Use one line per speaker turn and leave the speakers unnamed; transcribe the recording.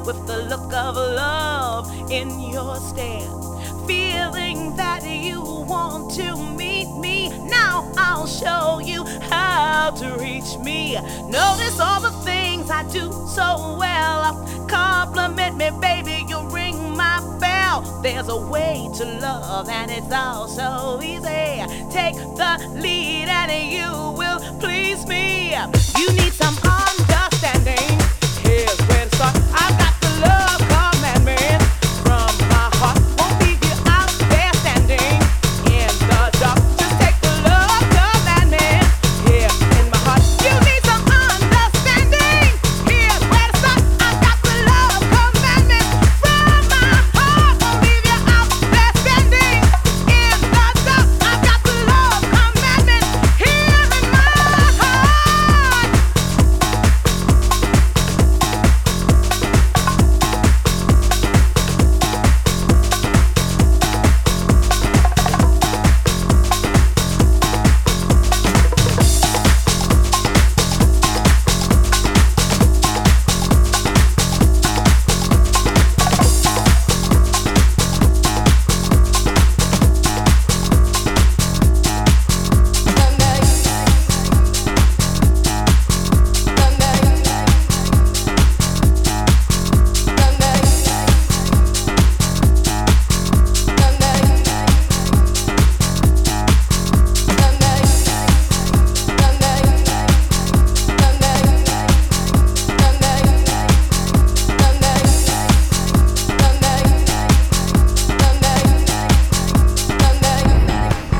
with the look of love in your stare. Feeling that you want to meet me. Now I'll show you how to reach me. Notice all the things I do so well. Compliment me, baby, you ring my bell. There's a way to love, and it's all so easy. Take the lead, and you will please me. You need some.